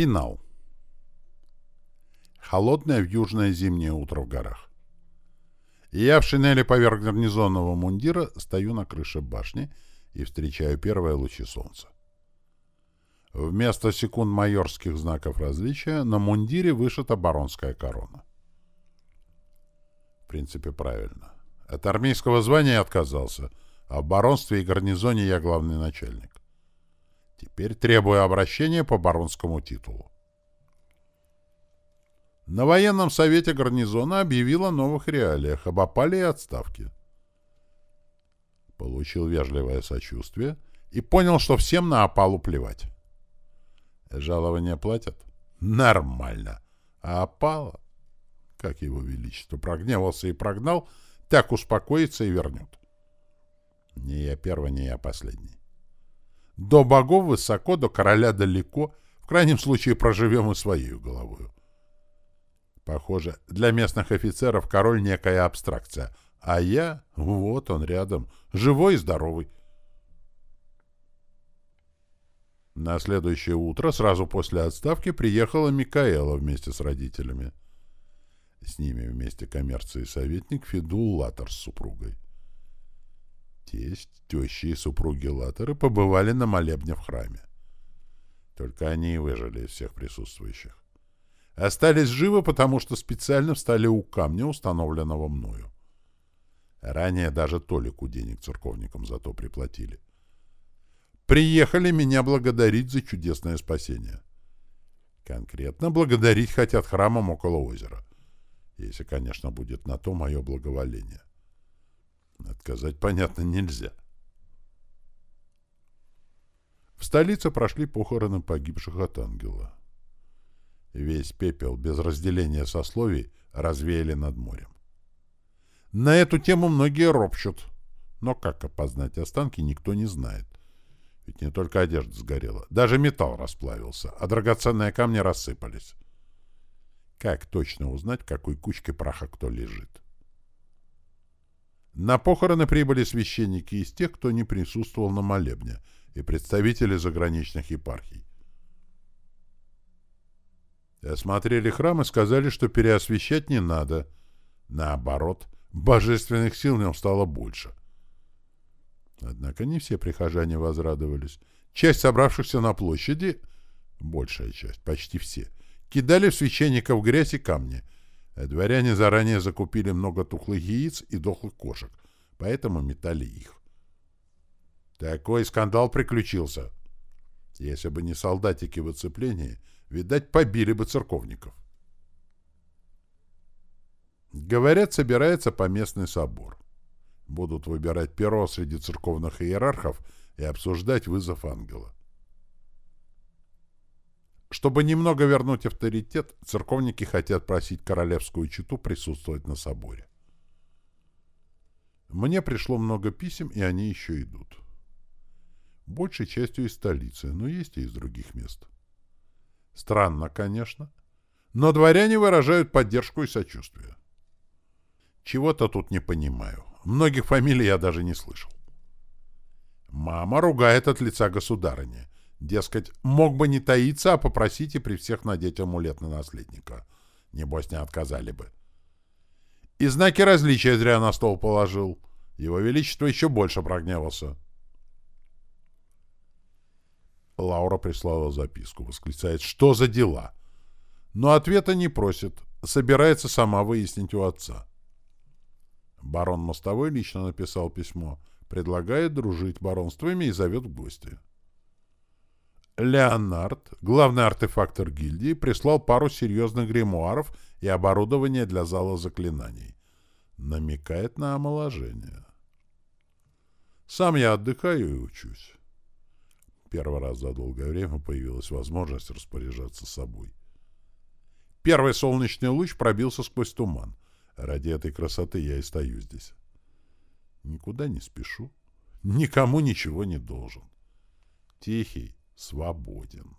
Финал. Холодное южное зимнее утро в горах. я в шинели поверх гарнизонного мундира стою на крыше башни и встречаю первые лучи солнца. Вместо секунд майорских знаков различия на мундире вышита баронская корона. В принципе, правильно. От армейского звания я отказался, а в баронстве и гарнизоне я главный начальник. Теперь требую обращения по баронскому титулу. На военном совете гарнизона объявил о новых реалиях, об опале и отставке. Получил вежливое сочувствие и понял, что всем на опалу плевать. Жалования платят? Нормально. А опала? Как его величество прогневался и прогнал, так успокоится и вернет. Не я первый, не я последний. До богов высоко, до короля далеко. В крайнем случае проживем и своей головой. Похоже, для местных офицеров король некая абстракция. А я, вот он рядом, живой и здоровый. На следующее утро, сразу после отставки, приехала Микаэла вместе с родителями. С ними вместе коммерции советник Федул Латер с супругой. Тесть, тещи и супруги Латеры побывали на молебне в храме. Только они и выжили из всех присутствующих. Остались живы, потому что специально встали у камня, установленного мною. Ранее даже Толику денег церковникам за то приплатили. Приехали меня благодарить за чудесное спасение. Конкретно благодарить хотят храмом около озера. Если, конечно, будет на то мое благоволение. Отказать, понятно, нельзя. В столице прошли похороны погибших от ангела. Весь пепел, без разделения сословий, развеяли над морем. На эту тему многие ропщут, но как опознать останки, никто не знает. Ведь не только одежда сгорела, даже металл расплавился, а драгоценные камни рассыпались. Как точно узнать, в какой кучке праха кто лежит? На похороны прибыли священники из тех, кто не присутствовал на молебне, и представители заграничных епархий. Осмотрели храм и сказали, что переосвещать не надо. Наоборот, божественных сил в нем стало больше. Однако не все прихожане возрадовались. Часть собравшихся на площади, большая часть, почти все, кидали в священников грязь и камни — дворяне заранее закупили много тухлых яиц и дохлых кошек, поэтому метали их. Такой скандал приключился. Если бы не солдатики в оцеплении, видать, побили бы церковников. Говорят, собирается поместный собор. Будут выбирать перо среди церковных иерархов и обсуждать вызов ангела. Чтобы немного вернуть авторитет, церковники хотят просить королевскую читу присутствовать на соборе. Мне пришло много писем, и они еще идут. Большей частью из столицы, но есть и из других мест. Странно, конечно, но дворяне выражают поддержку и сочувствие. Чего-то тут не понимаю. Многих фамилий я даже не слышал. Мама ругает от лица государыни. Дескать, мог бы не таиться, а попросить и при всех надеть амулет на наследника. Небось, не отказали бы. И знаки различия зря на стол положил. Его Величество еще больше прогневался. Лаура прислала записку, восклицает «Что за дела?» Но ответа не просит, собирается сама выяснить у отца. Барон Мостовой лично написал письмо, предлагает дружить баронствами и зовет в гости. Леонард, главный артефактор гильдии, прислал пару серьезных гримуаров и оборудование для зала заклинаний. Намекает на омоложение. Сам я отдыхаю и учусь. Первый раз за долгое время появилась возможность распоряжаться собой. Первый солнечный луч пробился сквозь туман. Ради этой красоты я и стою здесь. Никуда не спешу. Никому ничего не должен. Тихий, свободен.